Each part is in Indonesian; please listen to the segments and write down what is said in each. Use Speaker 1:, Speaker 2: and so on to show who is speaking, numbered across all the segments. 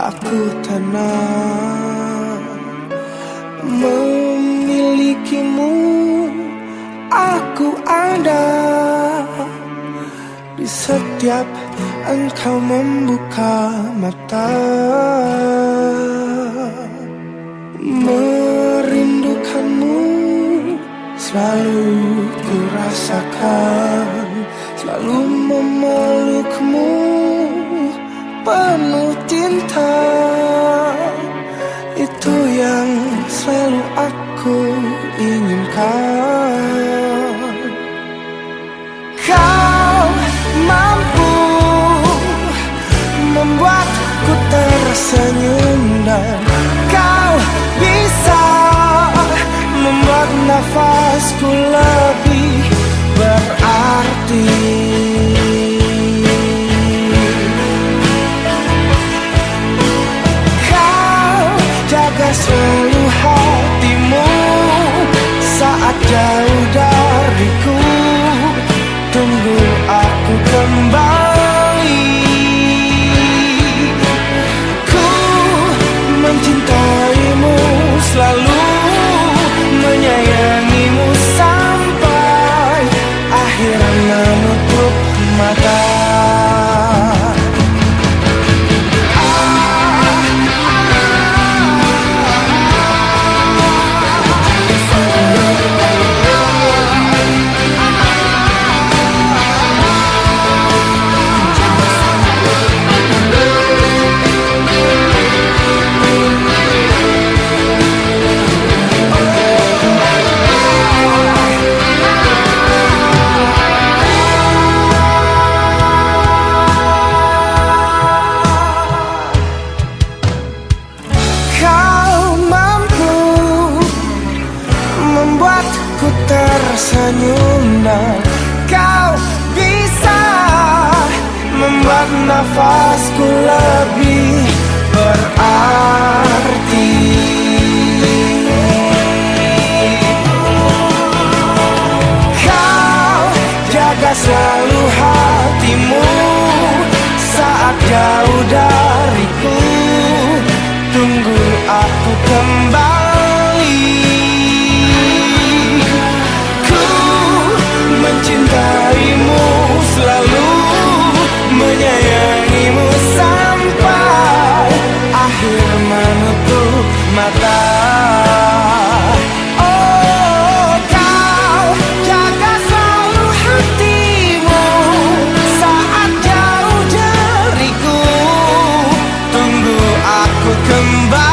Speaker 1: aku tenang Memilikimu. Aku ada Di setiap engkau membuka mata. Merindukanmu selalu ku rasakan Selalu memelukmu Kau mampu membuatku tersenyum dan tersenyum dan kau bisa membuat nafasku lebih berarti. Kau jaga selalu hatimu saat jauh dariku. Tunggu aku kembali hatimu sampai akhir menutup mata. Oh kau jaga selalu hatimu saat jauh dariku. Tunggu aku kembali.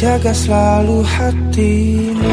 Speaker 1: Jaga selalu hatimu